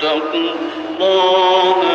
don't know.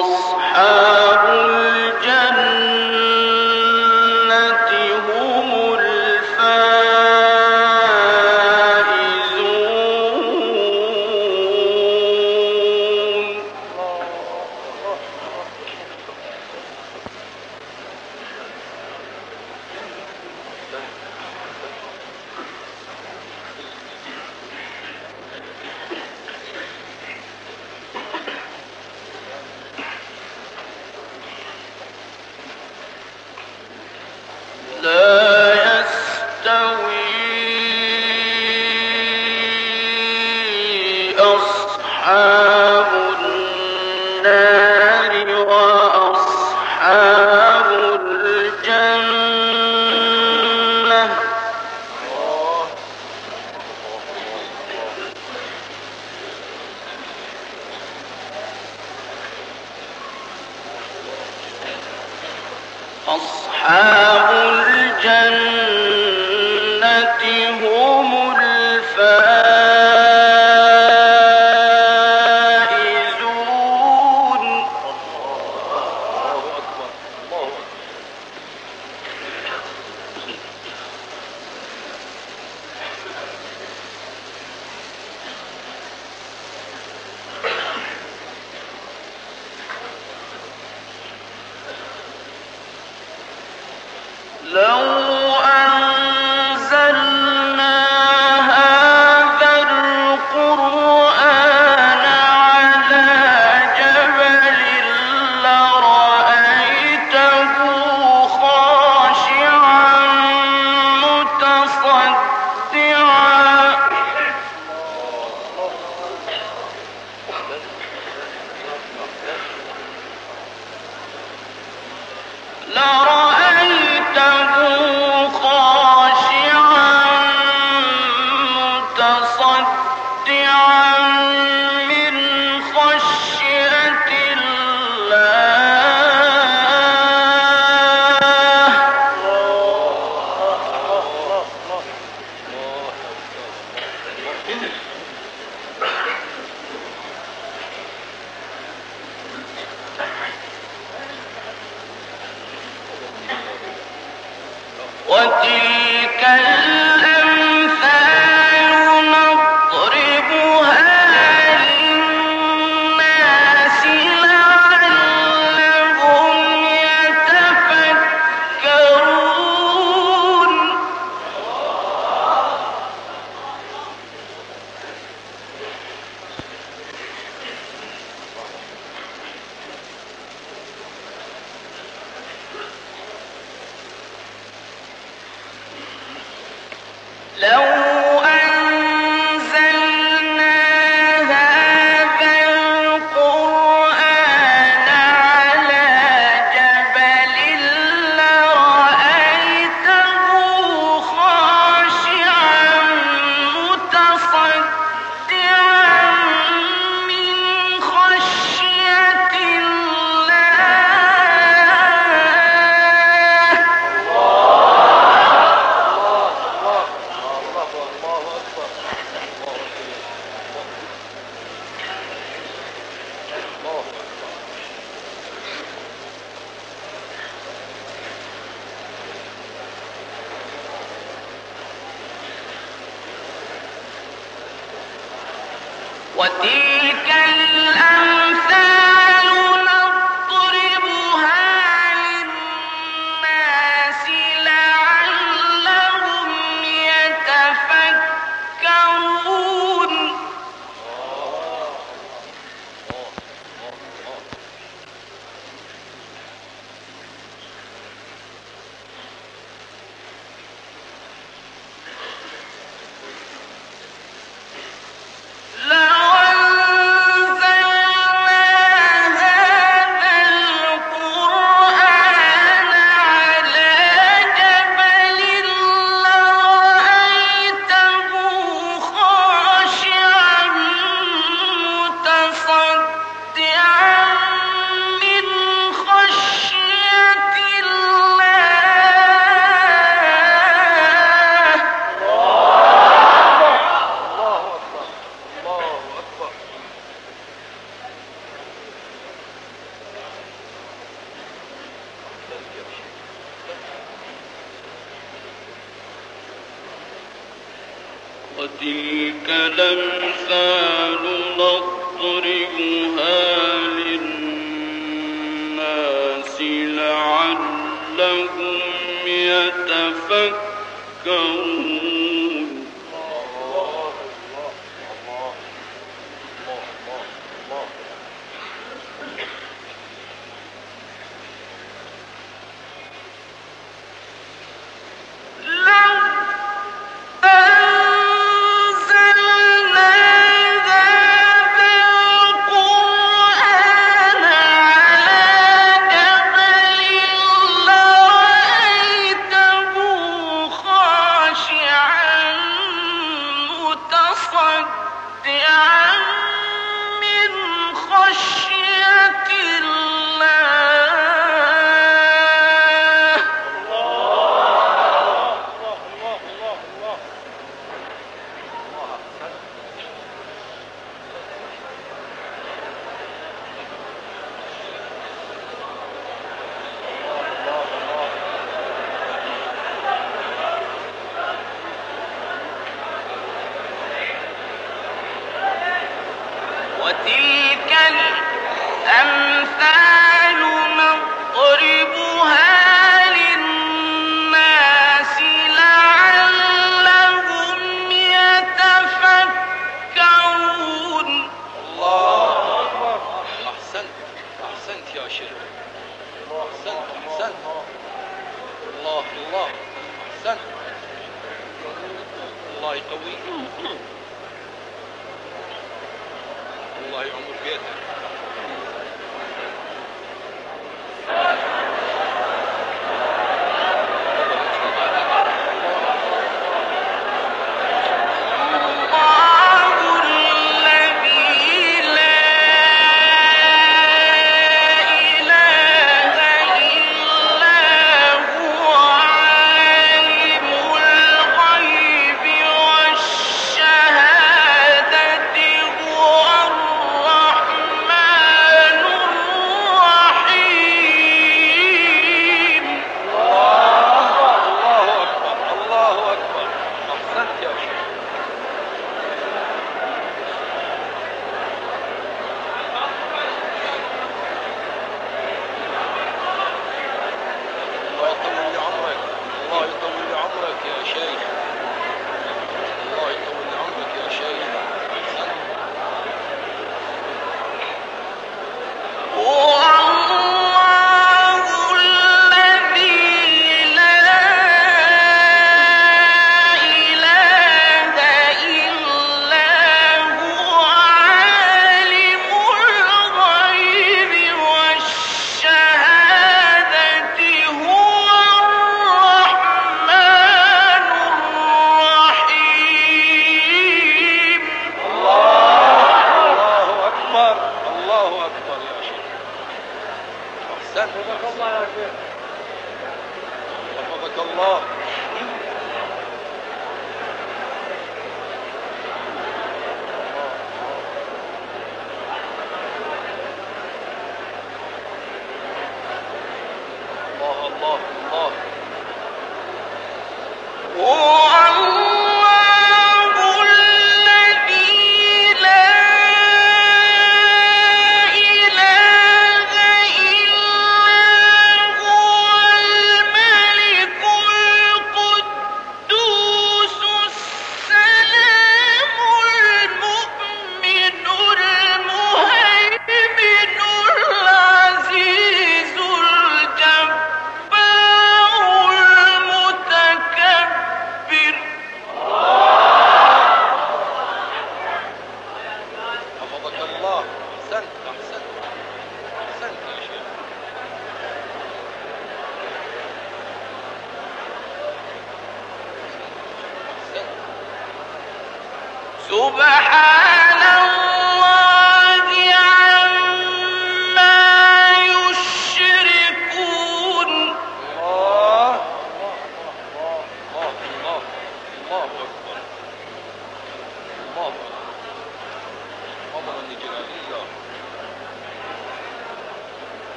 أصحاب سبحان لو وتلك يتفكرون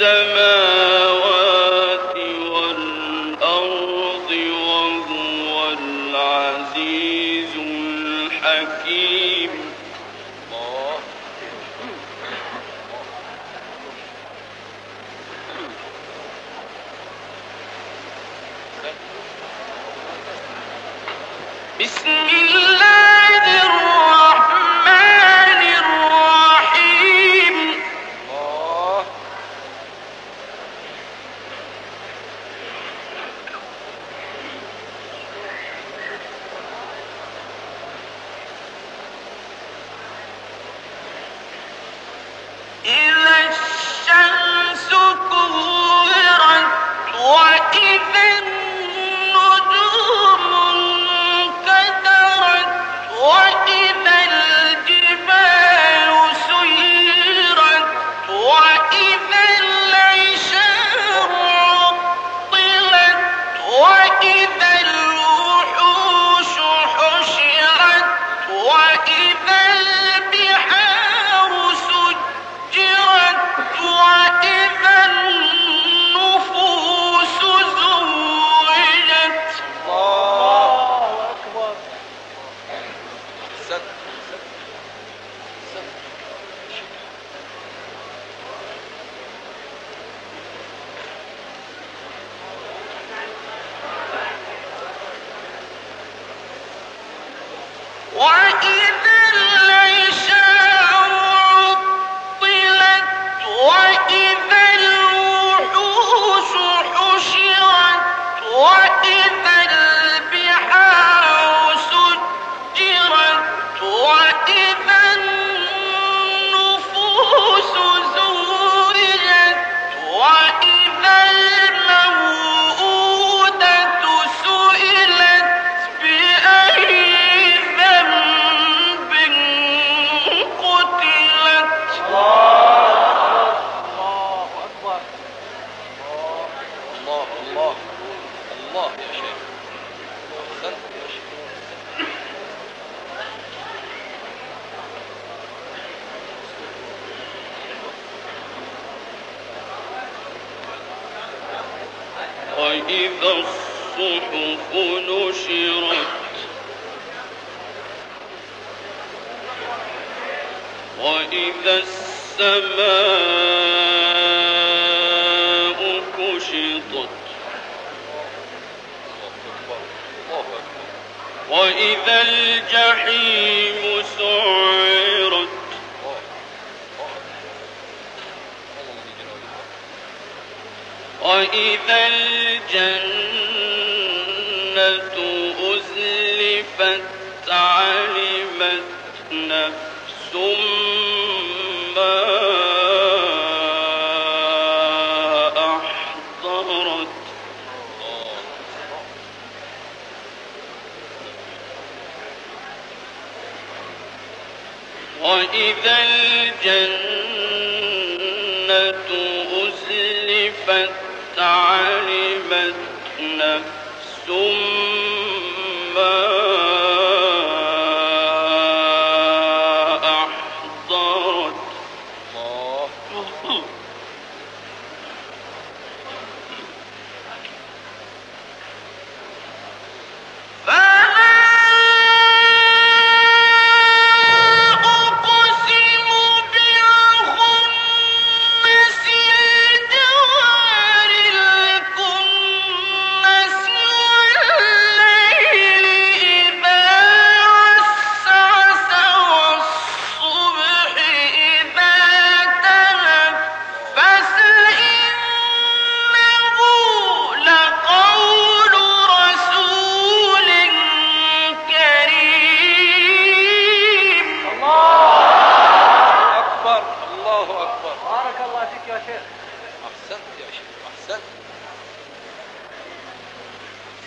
السماوات وإذا الجحيم سعرت. وإذا الجنة أزلفت علمت نفس ما وإذا الجنة أزلفت علمت نفس ما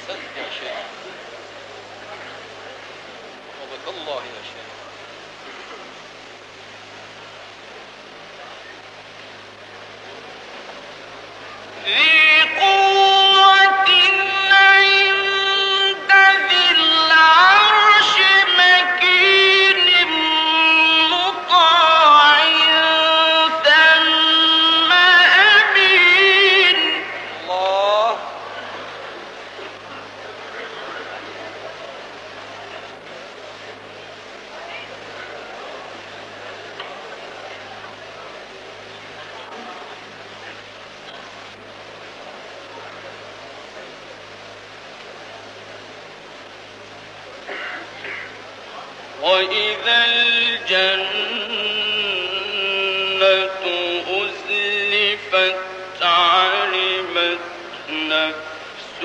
صدق يا شيخ. صدق الله يا شيخ. علمت نفس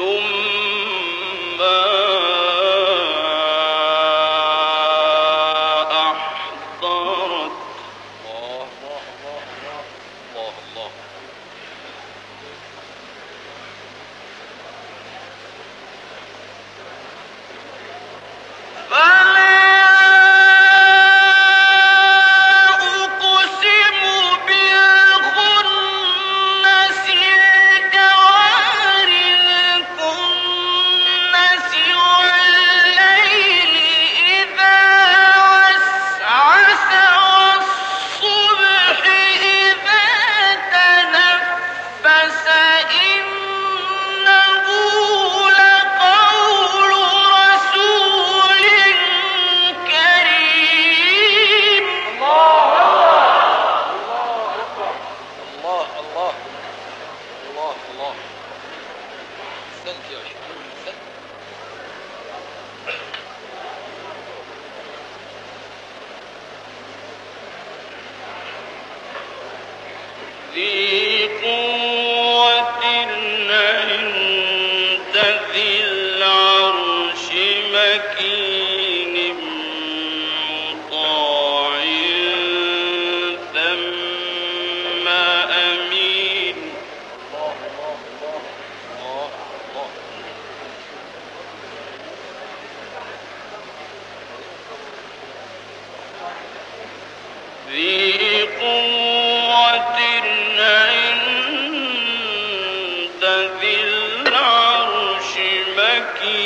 aquí.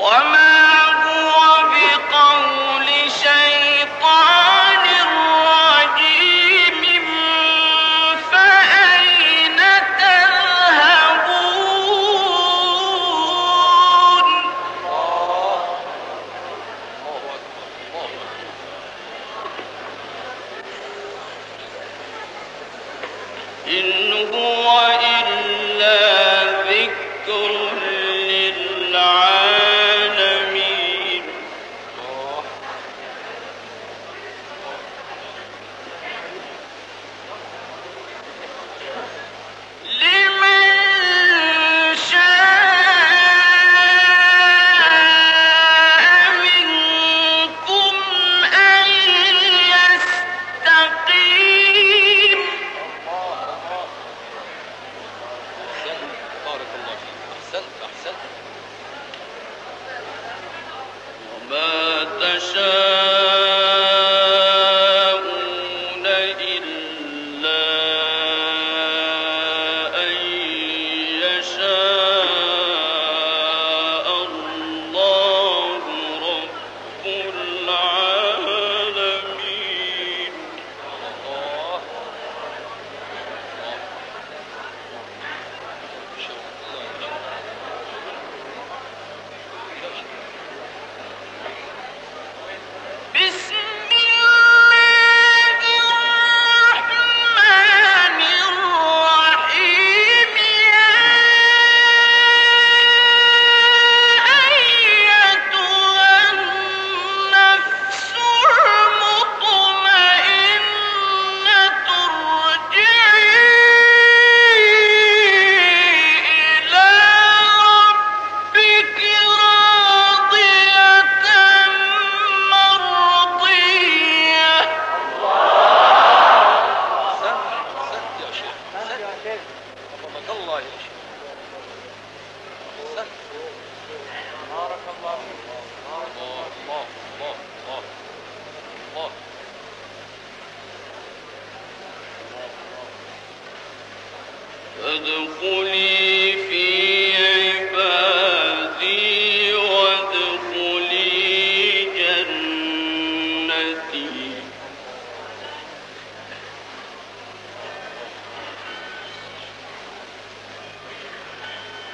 وما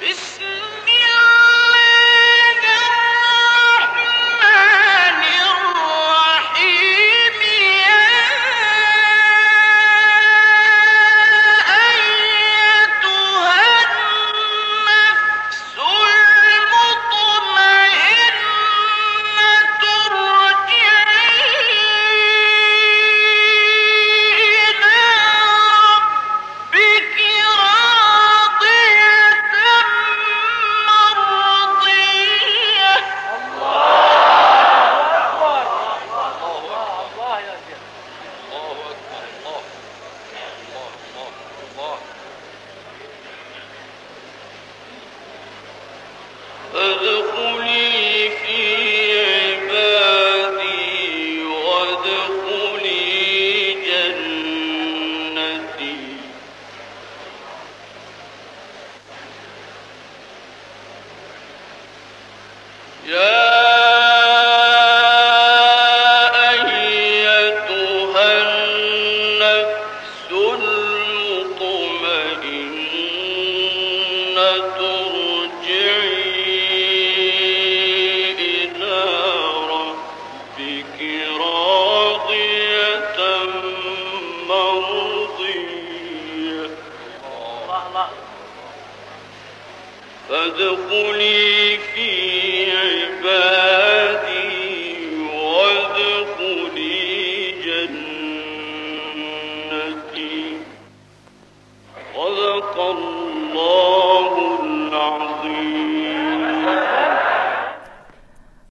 بسم